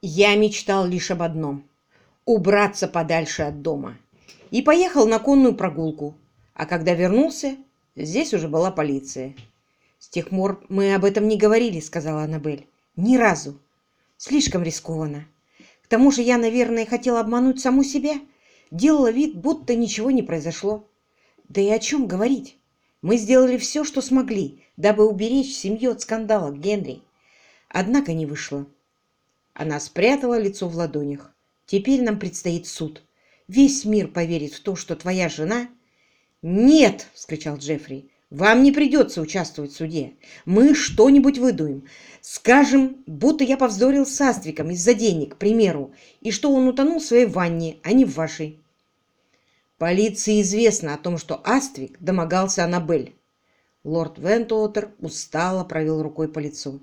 Я мечтал лишь об одном — убраться подальше от дома. И поехал на конную прогулку. А когда вернулся, здесь уже была полиция. «С тех пор мы об этом не говорили», — сказала Аннабель. «Ни разу. Слишком рискованно. К тому же я, наверное, хотела обмануть саму себя. Делала вид, будто ничего не произошло. Да и о чем говорить? Мы сделали все, что смогли, дабы уберечь семью от скандала, Генри. Однако не вышло. Она спрятала лицо в ладонях. Теперь нам предстоит суд. Весь мир поверит в то, что твоя жена... «Нет!» — вскричал Джеффри. «Вам не придется участвовать в суде. Мы что-нибудь выдуем. Скажем, будто я повздорил с Аствиком из-за денег, к примеру, и что он утонул в своей ванне, а не в вашей». Полиции известно о том, что Аствик домогался Аннабель. Лорд Вентуотер устало провел рукой по лицу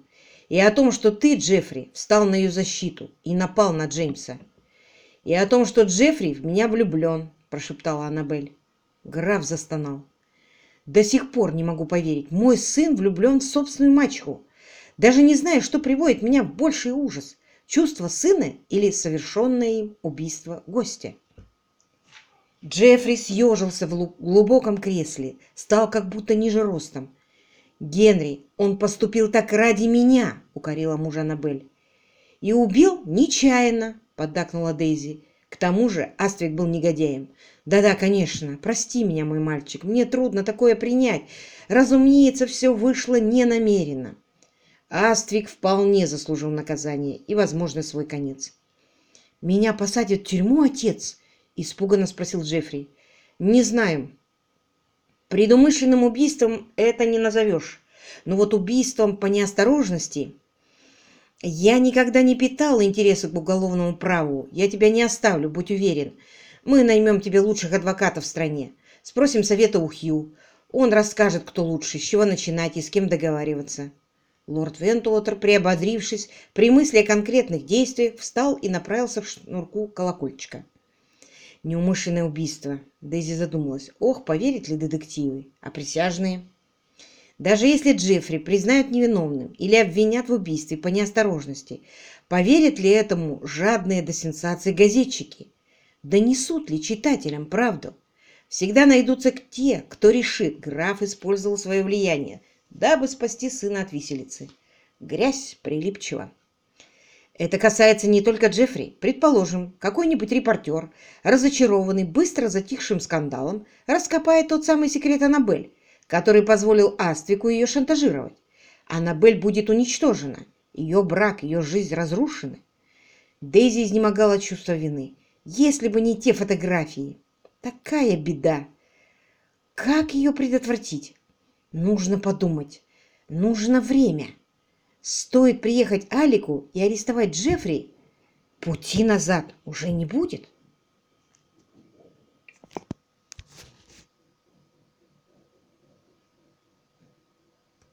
и о том, что ты, Джеффри, встал на ее защиту и напал на Джеймса. И о том, что Джеффри в меня влюблен, прошептала Аннабель. Граф застонал. До сих пор не могу поверить. Мой сын влюблен в собственную мачеху. Даже не знаю, что приводит меня в больший ужас. Чувство сына или совершенное им убийство гостя. Джеффри съежился в глубоком кресле, стал как будто ниже ростом. «Генри, он поступил так ради меня!» — укорила мужа Аннабель. «И убил нечаянно!» — поддакнула Дейзи. «К тому же Аствик был негодяем. Да-да, конечно. Прости меня, мой мальчик. Мне трудно такое принять. Разумеется, все вышло ненамеренно». Аствик вполне заслужил наказание и, возможно, свой конец. «Меня посадят в тюрьму, отец?» — испуганно спросил Джеффри. «Не знаю. Предумышленным убийством это не назовешь. Но вот убийством по неосторожности... Я никогда не питал интереса к уголовному праву. Я тебя не оставлю, будь уверен. Мы наймем тебе лучших адвокатов в стране. Спросим совета у Хью. Он расскажет, кто лучше, с чего начинать и с кем договариваться. Лорд Вентуотер, приободрившись при мысли о конкретных действиях, встал и направился к шнурку колокольчика. Неумышленное убийство. Дейзи задумалась. Ох, поверят ли детективы? А присяжные? Даже если Джеффри признают невиновным или обвинят в убийстве по неосторожности, поверят ли этому жадные до сенсаций газетчики? Донесут ли читателям правду? Всегда найдутся те, кто решит, граф использовал свое влияние, дабы спасти сына от виселицы. Грязь прилипчива. Это касается не только Джеффри. Предположим, какой-нибудь репортер, разочарованный быстро затихшим скандалом, раскопает тот самый секрет Аннабель, который позволил Аствику ее шантажировать. Аннабель будет уничтожена, ее брак, ее жизнь разрушены. Дейзи изнемогала чувство вины. Если бы не те фотографии. Такая беда. Как ее предотвратить? Нужно подумать. Нужно время. Стоит приехать Алику и арестовать Джеффри, пути назад уже не будет.